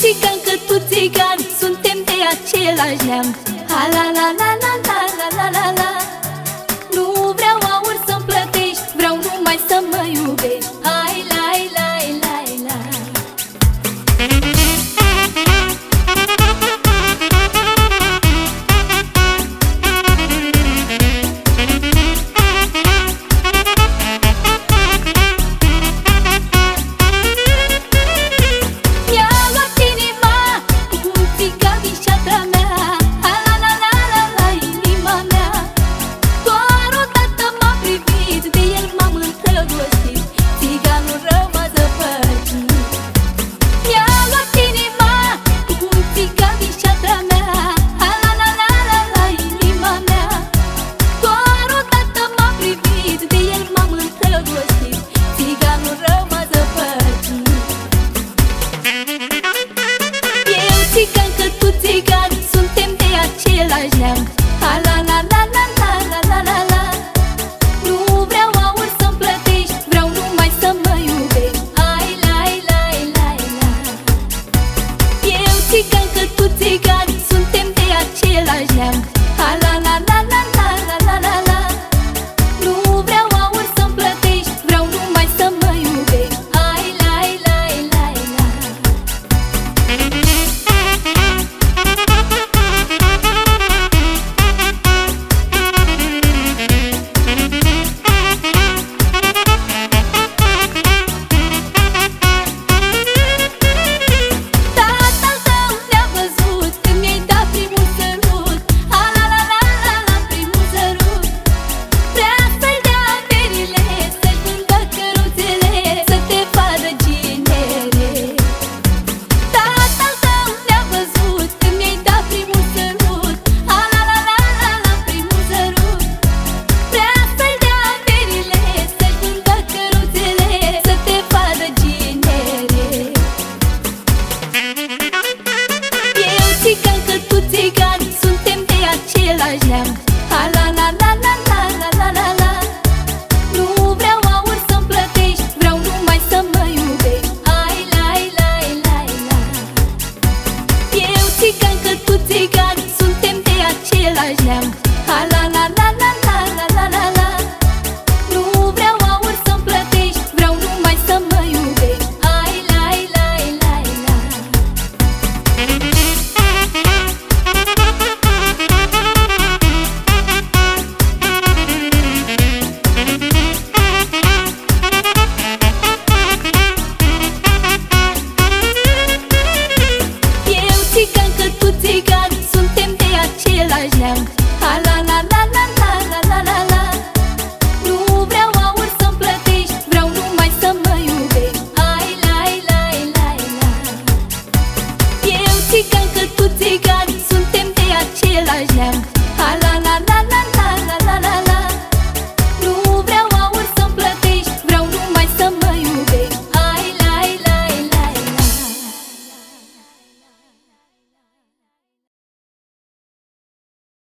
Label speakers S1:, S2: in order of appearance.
S1: țigan, că tu țigan Suntem de același neam. Ha la la la la la. țigan, că tu țigan Suntem de același neam.